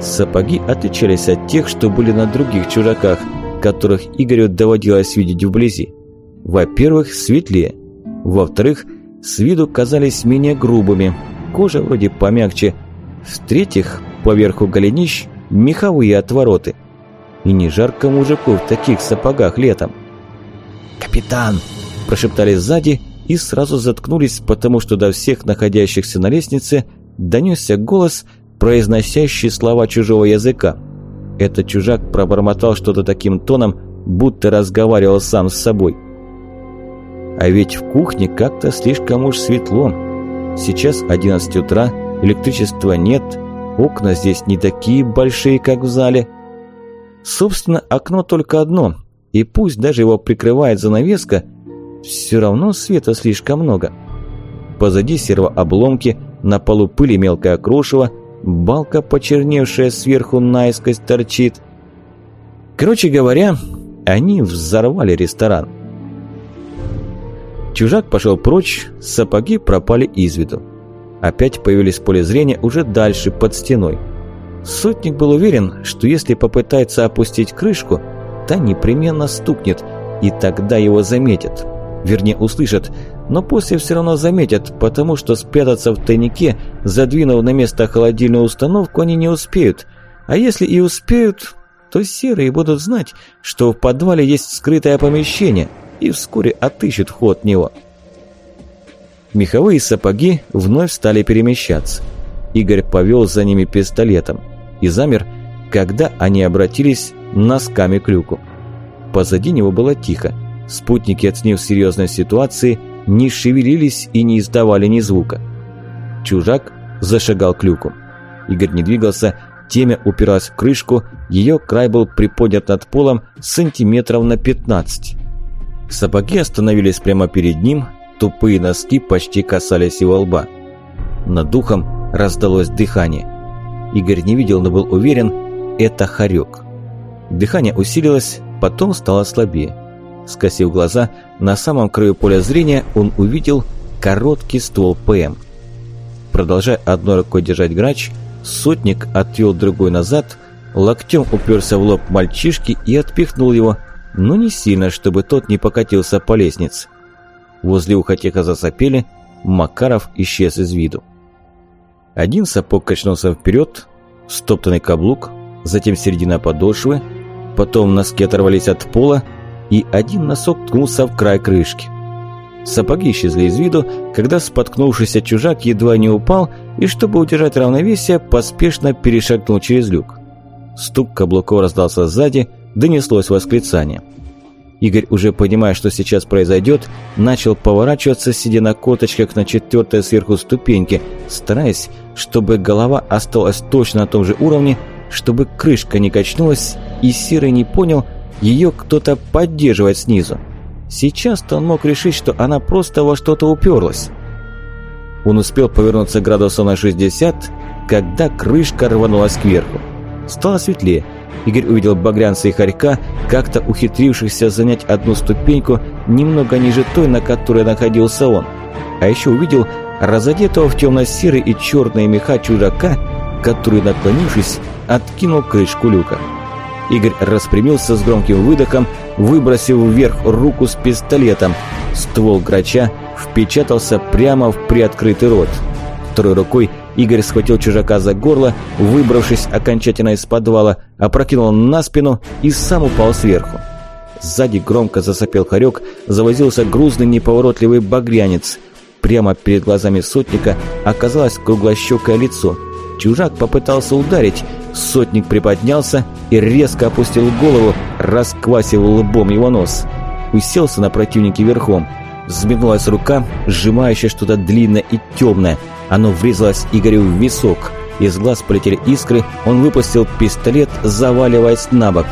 Сапоги отличались от тех, что были на других чужаках, которых Игорю доводилось видеть вблизи. Во-первых, светлее. Во-вторых, с виду казались менее грубыми, кожа вроде помягче. В-третьих, поверху голенищ меховые отвороты. И не жарко мужику в таких сапогах летом. «Капитан!» – прошептали сзади и сразу заткнулись, потому что до всех находящихся на лестнице донесся голос, произносящий слова чужого языка. Этот чужак пробормотал что-то таким тоном, будто разговаривал сам с собой. А ведь в кухне как-то слишком уж светло. Сейчас 11 утра, электричества нет, окна здесь не такие большие, как в зале. Собственно, окно только одно, и пусть даже его прикрывает занавеска, все равно света слишком много. Позади сервообломки, на полу пыли мелкое крошево, балка, почерневшая сверху наискось, торчит. Короче говоря, они взорвали ресторан. Чужак пошел прочь, сапоги пропали из виду. Опять появились поле зрения уже дальше, под стеной. Сотник был уверен, что если попытается опустить крышку, та непременно стукнет, и тогда его заметят. Вернее, услышат, но после все равно заметят, потому что спрятаться в тайнике, задвинув на место холодильную установку, они не успеют. А если и успеют, то серые будут знать, что в подвале есть скрытое помещение, и вскоре отыщут вход в него. Меховые сапоги вновь стали перемещаться. Игорь повел за ними пистолетом и замер, когда они обратились носками к люку. Позади него было тихо. Спутники, оценив серьезной ситуации, не шевелились и не издавали ни звука. Чужак зашагал к люку. Игорь не двигался, темя упиралась в крышку, ее край был приподнят над полом сантиметров на 15. Сапоги остановились прямо перед ним, тупые носки почти касались его лба. Над духом раздалось дыхание. Игорь не видел, но был уверен, это хорек. Дыхание усилилось, потом стало слабее. Скосив глаза, на самом краю поля зрения он увидел короткий ствол ПМ. Продолжая одной рукой держать грач, сотник отвел другой назад, локтем уперся в лоб мальчишки и отпихнул его, но не сильно, чтобы тот не покатился по лестнице. Возле уха тихо засопели, Макаров исчез из виду. Один сапог качнулся вперед, стоптанный каблук, затем середина подошвы, потом носки оторвались от пола, и один носок ткнулся в край крышки. Сапоги исчезли из виду, когда споткнувшийся чужак едва не упал и, чтобы удержать равновесие, поспешно перешагнул через люк. Стук каблуков раздался сзади, донеслось восклицание. Игорь, уже понимая, что сейчас произойдет, начал поворачиваться, сидя на коточках на четвертой сверху ступеньке, стараясь, чтобы голова осталась точно на том же уровне, чтобы крышка не качнулась, и Серый не понял, ее кто-то поддерживает снизу. Сейчас-то он мог решить, что она просто во что-то уперлась. Он успел повернуться градусов на 60, когда крышка рванулась кверху. Стало светлее. Игорь увидел багрянца и хорька, как-то ухитрившихся занять одну ступеньку немного ниже той, на которой находился он. А еще увидел разодетого в темно-серый и черные меха чужака, который, наклонившись, откинул крышку люка. Игорь распрямился с громким выдохом, выбросив вверх руку с пистолетом. Ствол грача впечатался прямо в приоткрытый рот. Второй рукой Игорь схватил чужака за горло, выбравшись окончательно из подвала, опрокинул на спину и сам упал сверху. Сзади громко засопел хорек, завозился грузный неповоротливый багрянец. Прямо перед глазами сотника оказалось круглощекое лицо. Чужак попытался ударить, сотник приподнялся и резко опустил голову, расквасив лбом его нос. Уселся на противнике верхом. Взметнулась рука, сжимающая что-то длинное и темное. Оно врезалось Игорю в висок. Из глаз полетели искры, он выпустил пистолет, заваливаясь на бок.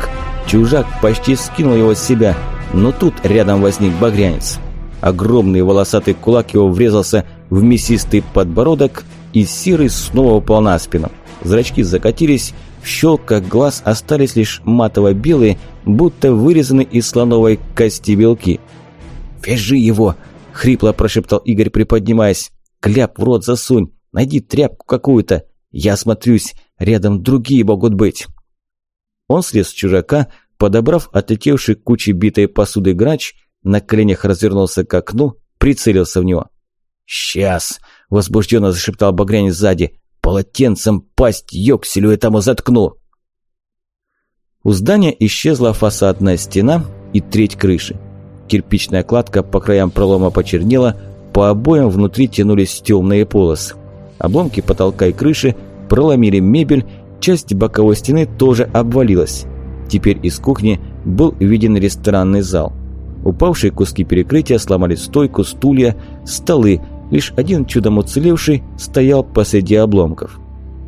Чужак почти скинул его с себя, но тут рядом возник багрянец. Огромный волосатый кулак его врезался в мясистый подбородок, и серый снова упал на спину. Зрачки закатились, в щелках глаз остались лишь матово-белые, будто вырезаны из слоновой кости белки. «Вяжи его!» – хрипло прошептал Игорь, приподнимаясь. «Кляп в рот засунь, найди тряпку какую-то. Я смотрюсь, рядом другие могут быть». Он слез с чужака, подобрав отлетевший кучей битой посуды грач, на коленях развернулся к окну, прицелился в него. «Сейчас!» – возбужденно зашептал Багрянец сзади. «Полотенцем пасть ёкселю этому заткну!» У здания исчезла фасадная стена и треть крыши. Кирпичная кладка по краям пролома почернела, по обоям внутри тянулись темные полосы. Обломки потолка и крыши проломили мебель Часть боковой стены тоже обвалилась. Теперь из кухни был виден ресторанный зал. Упавшие куски перекрытия сломали стойку, стулья, столы. Лишь один чудом уцелевший стоял посреди обломков.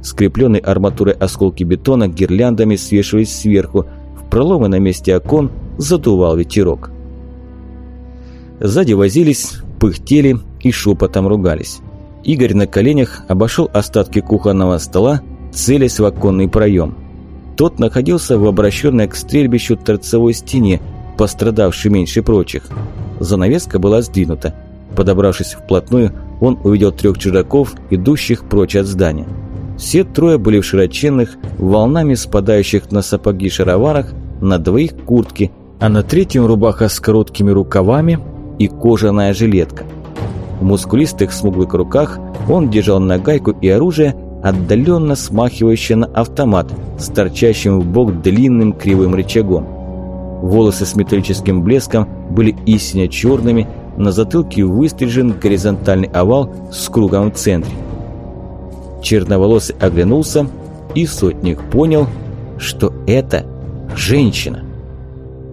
Скрепленные арматурой осколки бетона гирляндами свешивались сверху. В проломы на месте окон задувал ветерок. Сзади возились, пыхтели и шепотом ругались. Игорь на коленях обошел остатки кухонного стола, целясь в оконный проем. Тот находился в обращенной к стрельбищу торцевой стене, пострадавшей меньше прочих. Занавеска была сдвинута. Подобравшись вплотную, он увидел трех чужаков, идущих прочь от здания. Все трое были в широченных, волнами спадающих на сапоги шароварах, на двоих куртки, а на третьем рубаха с короткими рукавами и кожаная жилетка. В мускулистых смуглых руках он держал нагайку и оружие, отдаленно смахивающее на автомат с торчащим в бок длинным кривым рычагом. Волосы с металлическим блеском были истинно черными, на затылке выстрижен горизонтальный овал с кругом в центре. Черноволосый оглянулся, и сотник понял, что это женщина.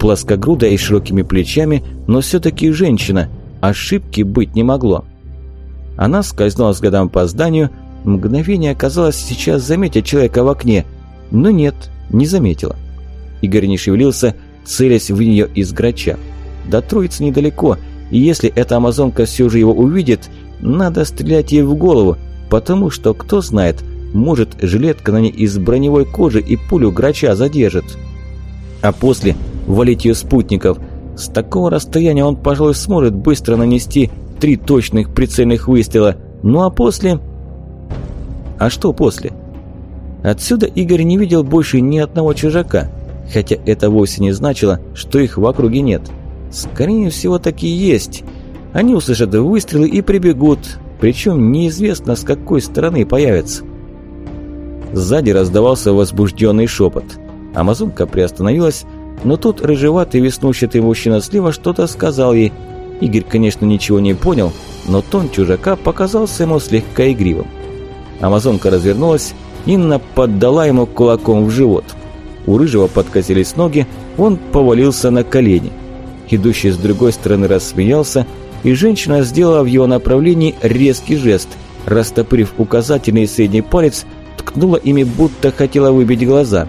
Плоскогрудая и широкими плечами, но все-таки женщина, ошибки быть не могло. Она скользнула взглядом по зданию, Мгновение казалось сейчас заметить человека в окне, но нет, не заметила. Игорь не шевелился, целясь в нее из грача. До троицы недалеко, и если эта амазонка все же его увидит, надо стрелять ей в голову, потому что, кто знает, может жилетка на ней из броневой кожи и пулю грача задержит. А после валить ее спутников. С такого расстояния он, пожалуй, сможет быстро нанести три точных прицельных выстрела, ну а после а что после? Отсюда Игорь не видел больше ни одного чужака, хотя это вовсе не значило, что их в округе нет. Скорее всего, такие есть. Они услышат выстрелы и прибегут, причем неизвестно, с какой стороны появятся. Сзади раздавался возбужденный шепот. Амазонка приостановилась, но тут рыжеватый веснущатый мужчина слева что-то сказал ей. Игорь, конечно, ничего не понял, но тон чужака показался ему слегка игривым. Амазонка развернулась и наподдала ему кулаком в живот. У Рыжего подкосились ноги, он повалился на колени. Идущий с другой стороны рассмеялся, и женщина сделала в его направлении резкий жест, растопырив указательный и средний палец, ткнула ими, будто хотела выбить глаза.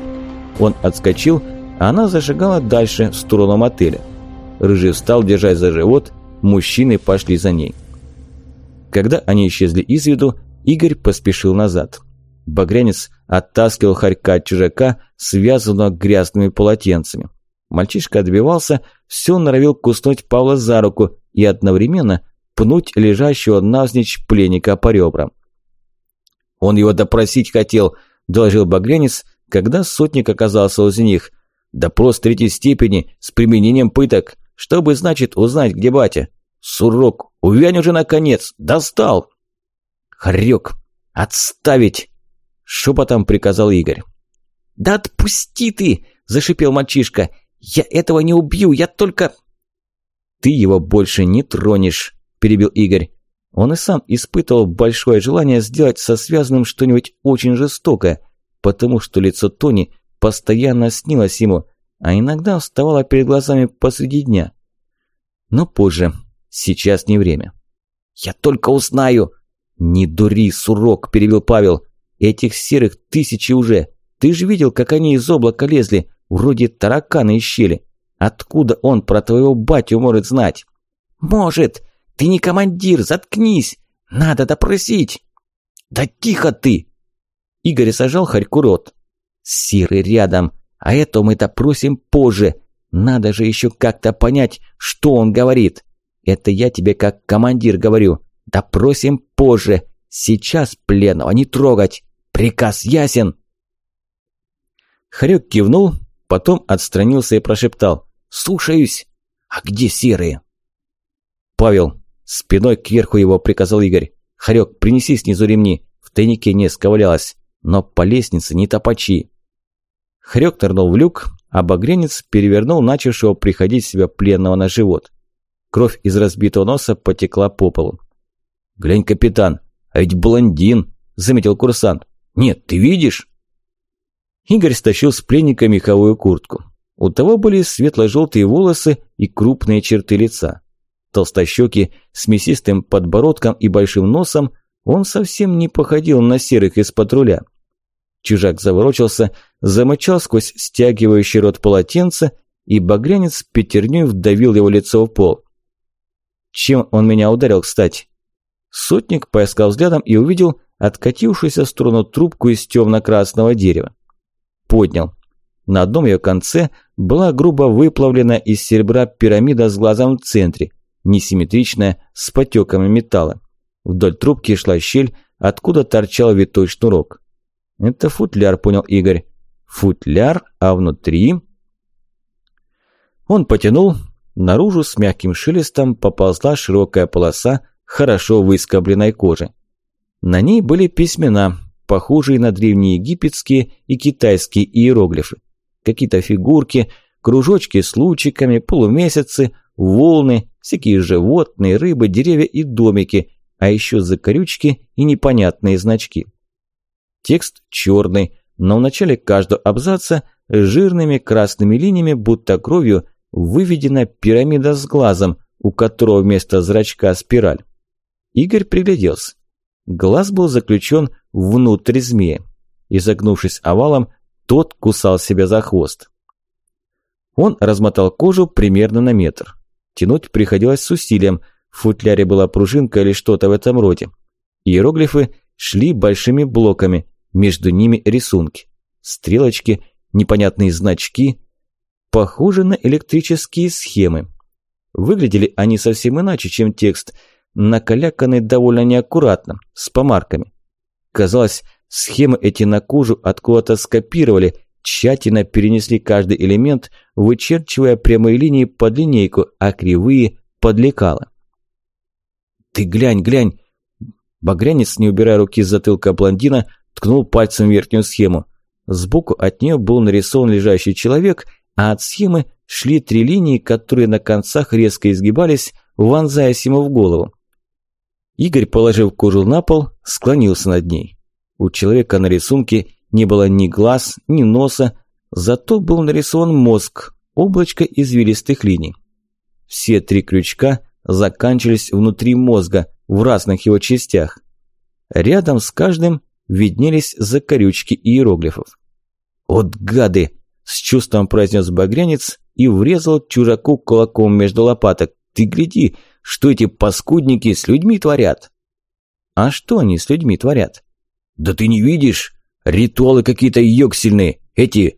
Он отскочил, она зашагала дальше, в сторону мотеля. Рыжий встал, держась за живот, мужчины пошли за ней. Когда они исчезли из виду, Игорь поспешил назад. Багрянец оттаскивал хорька от чужака, связанного грязными полотенцами. Мальчишка отбивался, все норовил куснуть Павла за руку и одновременно пнуть лежащего навзничь пленника по ребрам. «Он его допросить хотел», – доложил Багрянец, когда сотник оказался возле них. «Допрос третьей степени с применением пыток. Что бы значит узнать, где батя? Сурок, увянь уже наконец! Достал!» «Хорек! Отставить!» – шепотом приказал Игорь. «Да отпусти ты!» – зашипел мальчишка. Я этого не убью, я только...» «Ты его больше не тронешь», – перебил Игорь. Он и сам испытывал большое желание сделать со связанным что-нибудь очень жестокое, потому что лицо Тони постоянно снилось ему, а иногда вставало перед глазами посреди дня. Но позже, сейчас не время. «Я только узнаю!» «Не дури, сурок!» – перебил Павел. «Этих серых тысячи уже. Ты же видел, как они из облака лезли, вроде тараканы из щели. Откуда он про твоего батю может знать?» «Может! Ты не командир, заткнись! Надо допросить!» «Да тихо ты!» Игорь сажал Харьку рот. «Серый рядом, а это мы допросим позже. Надо же еще как-то понять, что он говорит. Это я тебе как командир говорю. Допросим позже. Сейчас пленного не трогать. Приказ ясен?» Харек кивнул, потом отстранился и прошептал. «Слушаюсь. А где серые?» «Павел, спиной кверху его приказал Игорь. Харек, принеси снизу ремни. В тайнике не сковалялось. Но по лестнице не топачи». Харек нырнул в люк, а багренец перевернул начавшего приходить себя пленного на живот. Кровь из разбитого носа потекла по полу. «Глянь, капитан, а ведь блондин!» – заметил курсант. «Нет, ты видишь?» Игорь стащил с пленника меховую куртку. У того были светло-желтые волосы и крупные черты лица. Толстощекий, с мясистым подбородком и большим носом, он совсем не походил на серых из патруля. Чужак заворочился, замычал сквозь стягивающий рот полотенца, и багрянец пятерней вдавил его лицо в пол. Чем он меня ударил, кстати? Сотник поискал взглядом и увидел откатившуюся в сторону трубку из темно-красного дерева поднял. На одном ее конце была грубо выплавлена из серебра пирамида с глазом в центре, несимметричная, с потеками металла. Вдоль трубки шла щель, откуда торчал витой шнурок. Это футляр, понял Игорь. Футляр, а внутри... Он потянул, наружу с мягким шелестом поползла широкая полоса хорошо выскобленной кожи. На ней были письмена, похожие на древнеегипетские и китайские иероглифы. Какие-то фигурки, кружочки с лучиками, полумесяцы, волны, всякие животные, рыбы, деревья и домики, а еще закорючки и непонятные значки. Текст черный, но в начале каждого абзаца жирными красными линиями, будто кровью, выведена пирамида с глазом, у которого вместо зрачка спираль. Игорь пригляделся. Глаз был заключен внутрь змея. Изогнувшись овалом, тот кусал себя за хвост. Он размотал кожу примерно на метр. Тянуть приходилось с усилием, в футляре была пружинка или что-то в этом роде. Иероглифы шли большими блоками, между ними рисунки. Стрелочки, непонятные значки. Похожи на электрические схемы. Выглядели они совсем иначе, чем текст – накаляканы довольно неаккуратно, с помарками. Казалось, схемы эти на кожу откуда-то скопировали, тщательно перенесли каждый элемент, вычерчивая прямые линии под линейку, а кривые – под лекало. «Ты глянь, глянь!» Багрянец, не убирая руки с затылка блондина, ткнул пальцем в верхнюю схему. Сбоку от нее был нарисован лежащий человек, а от схемы шли три линии, которые на концах резко изгибались, вонзаясь ему в голову. Игорь, положив кожу на пол, склонился над ней. У человека на рисунке не было ни глаз, ни носа, зато был нарисован мозг, облачко извилистых линий. Все три крючка заканчивались внутри мозга, в разных его частях. Рядом с каждым виднелись закорючки иероглифов. «От гады!» – с чувством произнес багрянец и врезал чужаку кулаком между лопаток. «Ты гляди, что эти паскудники с людьми творят. А что они с людьми творят? Да ты не видишь? Ритуалы какие-то ёксельные, эти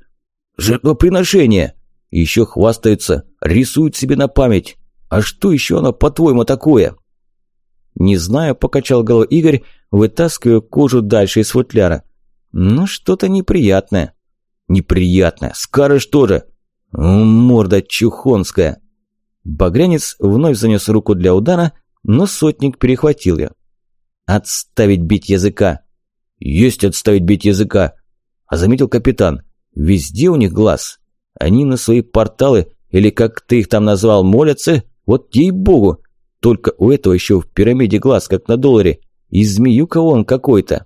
жертвоприношения. Еще хвастаются, рисуют себе на память. А что еще оно, по-твоему, такое? Не знаю, покачал головой Игорь, вытаскивая кожу дальше из футляра. Ну, что-то неприятное. Неприятное. Скажешь тоже. Морда чухонская. Багрянец вновь занес руку для удара, но сотник перехватил ее. «Отставить бить языка!» «Есть отставить бить языка!» А заметил капитан. «Везде у них глаз. Они на свои порталы, или как ты их там назвал, молятся, вот ей-богу. Только у этого еще в пирамиде глаз, как на долларе, и змеюка он какой-то.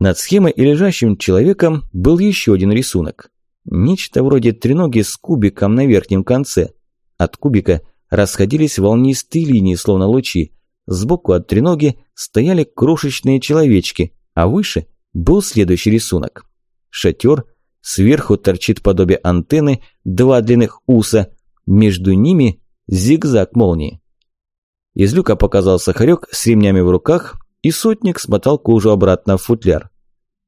Над схемой и лежащим человеком был еще один рисунок. Нечто вроде треноги с кубиком на верхнем конце. От кубика расходились волнистые линии, словно лучи. Сбоку от треноги стояли крошечные человечки, а выше был следующий рисунок. Шатер, сверху торчит подобие антенны, два длинных уса, между ними зигзаг молнии. Из люка показался хорек с ремнями в руках, и сотник смотал кожу обратно в футляр.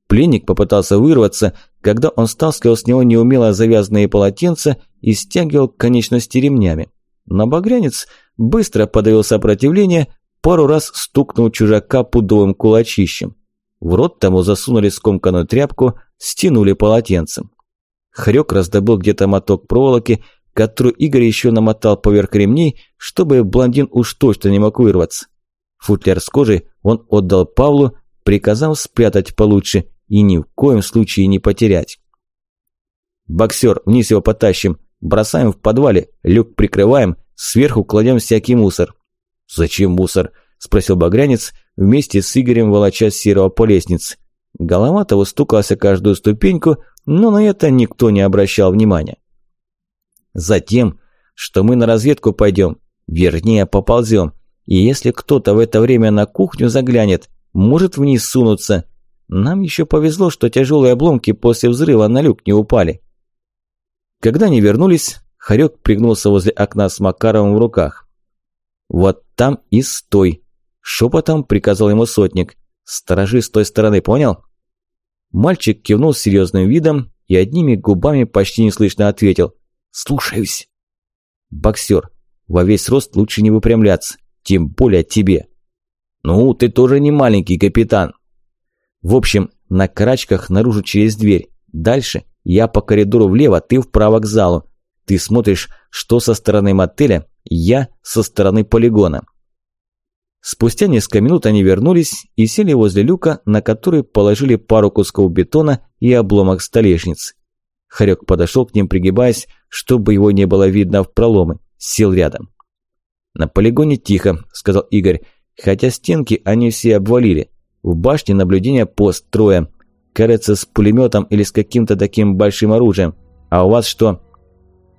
Пленник попытался вырваться, когда он стаскивал с него неумело завязанные полотенца и стягивал конечности ремнями. Но багрянец быстро подавил сопротивление, пару раз стукнул чужака пудовым кулачищем. В рот тому засунули скомканную тряпку, стянули полотенцем. Хрёк раздобыл где-то моток проволоки, которую Игорь еще намотал поверх ремней, чтобы блондин уж точно не мог вырваться. Футляр с кожей он отдал Павлу, приказав спрятать получше и ни в коем случае не потерять. «Боксер, вниз его потащим, бросаем в подвале, люк прикрываем, сверху кладем всякий мусор». «Зачем мусор?» – спросил Багрянец, вместе с Игорем волоча серого по лестнице. Голова того стукался каждую ступеньку, но на это никто не обращал внимания. «Затем, что мы на разведку пойдем, вернее поползем, и если кто-то в это время на кухню заглянет, может вниз сунуться, нам еще повезло, что тяжелые обломки после взрыва на люк не упали. Когда они вернулись, Харек пригнулся возле окна с Макаровым в руках. «Вот там и стой!» – шепотом приказал ему сотник. «Сторожи с той стороны, понял?» Мальчик кивнул с серьезным видом и одними губами почти неслышно ответил. «Слушаюсь!» «Боксер, во весь рост лучше не выпрямляться, тем более тебе!» «Ну, ты тоже не маленький капитан!» В общем, на карачках наружу через дверь. Дальше я по коридору влево, ты вправо к залу. Ты смотришь, что со стороны мотеля, я со стороны полигона. Спустя несколько минут они вернулись и сели возле люка, на который положили пару кусков бетона и обломок столешницы. Харек подошел к ним, пригибаясь, чтобы его не было видно в проломы. Сел рядом. «На полигоне тихо», – сказал Игорь, хотя стенки они все обвалили. В башне наблюдения пост трое. Кажется, с пулеметом или с каким-то таким большим оружием. А у вас что?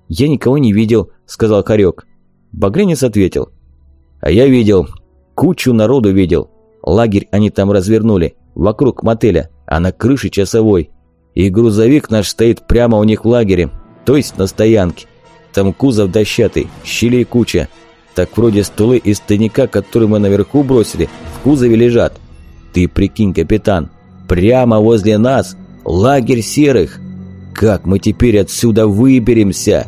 Я никого не видел, сказал Харек. Багрянец ответил. А я видел. Кучу народу видел. Лагерь они там развернули. Вокруг мотеля. А на крыше часовой. И грузовик наш стоит прямо у них в лагере. То есть на стоянке. Там кузов дощатый, щелей куча. Так вроде столы из тайника, который мы наверху бросили, в кузове лежат. Ты прикинь, капитан, прямо возле нас лагерь серых. Как мы теперь отсюда выберемся?»